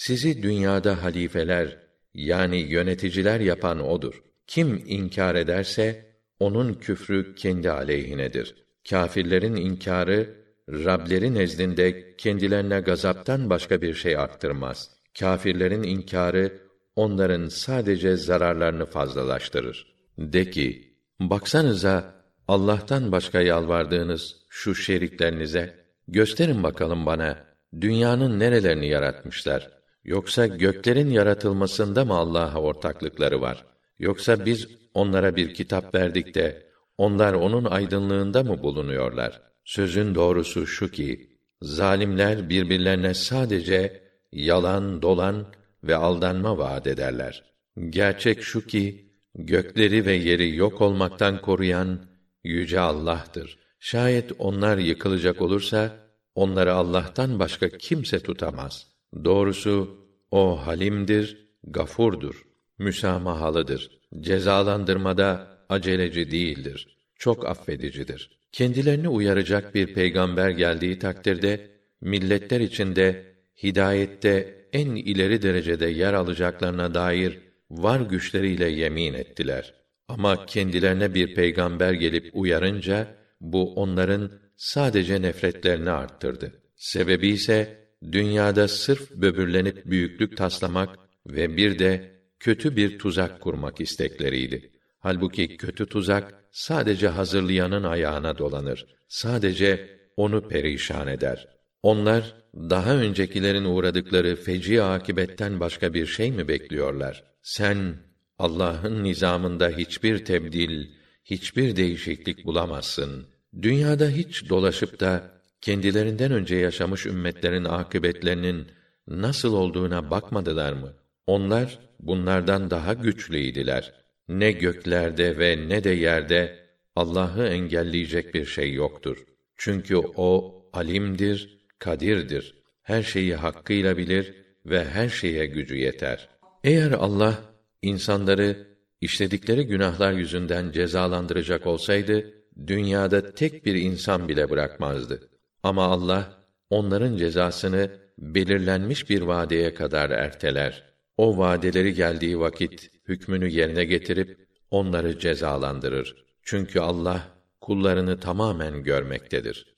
Sizi dünyada halifeler yani yöneticiler yapan odur. Kim inkar ederse onun küfrü kendi aleyhinedir. Kâfirlerin inkarı Rableri nezdinde kendilerine gazaptan başka bir şey arttırmaz. Kâfirlerin inkarı onların sadece zararlarını fazlalaştırır. De ki, baksanıza Allah'tan başka yalvardığınız şu şeriklerinize gösterin bakalım bana dünyanın nerelerini yaratmışlar? Yoksa göklerin yaratılmasında mı Allah'a ortaklıkları var? Yoksa biz onlara bir kitap verdik de onlar onun aydınlığında mı bulunuyorlar? Sözün doğrusu şu ki zalimler birbirlerine sadece yalan, dolan ve aldanma vaat ederler. Gerçek şu ki gökleri ve yeri yok olmaktan koruyan yüce Allah'tır. Şayet onlar yıkılacak olursa onları Allah'tan başka kimse tutamaz. Doğrusu o halimdir, gafurdur, müsamahalıdır. Cezalandırmada aceleci değildir. Çok affedicidir. Kendilerini uyaracak bir peygamber geldiği takdirde milletler içinde hidayette en ileri derecede yer alacaklarına dair var güçleriyle yemin ettiler. Ama kendilerine bir peygamber gelip uyarınca bu onların sadece nefretlerini arttırdı. Sebebi ise dünyada sırf böbürlenip büyüklük taslamak ve bir de kötü bir tuzak kurmak istekleriydi. Halbuki kötü tuzak sadece hazırlayanın ayağına dolanır. Sadece onu perişan eder. Onlar daha öncekilerin uğradıkları feci akibetten başka bir şey mi bekliyorlar? Sen Allah'ın nizamında hiçbir tebdil, hiçbir değişiklik bulamazsın. Dünyada hiç dolaşıp da kendilerinden önce yaşamış ümmetlerin akıbetlerinin nasıl olduğuna bakmadılar mı? Onlar bunlardan daha güçlüydiler. Ne göklerde ve ne de yerde Allah'ı engelleyecek bir şey yoktur. Çünkü o alimdir, kadirdir. Her şeyi hakkıyla bilir ve her şeye gücü yeter. Eğer Allah insanları işledikleri günahlar yüzünden cezalandıracak olsaydı dünyada tek bir insan bile bırakmazdı. Ama Allah onların cezasını belirlenmiş bir vadeye kadar erteler. O vadeleri geldiği vakit hükmünü yerine getirip onları cezalandırır. Çünkü Allah kullarını tamamen görmektedir.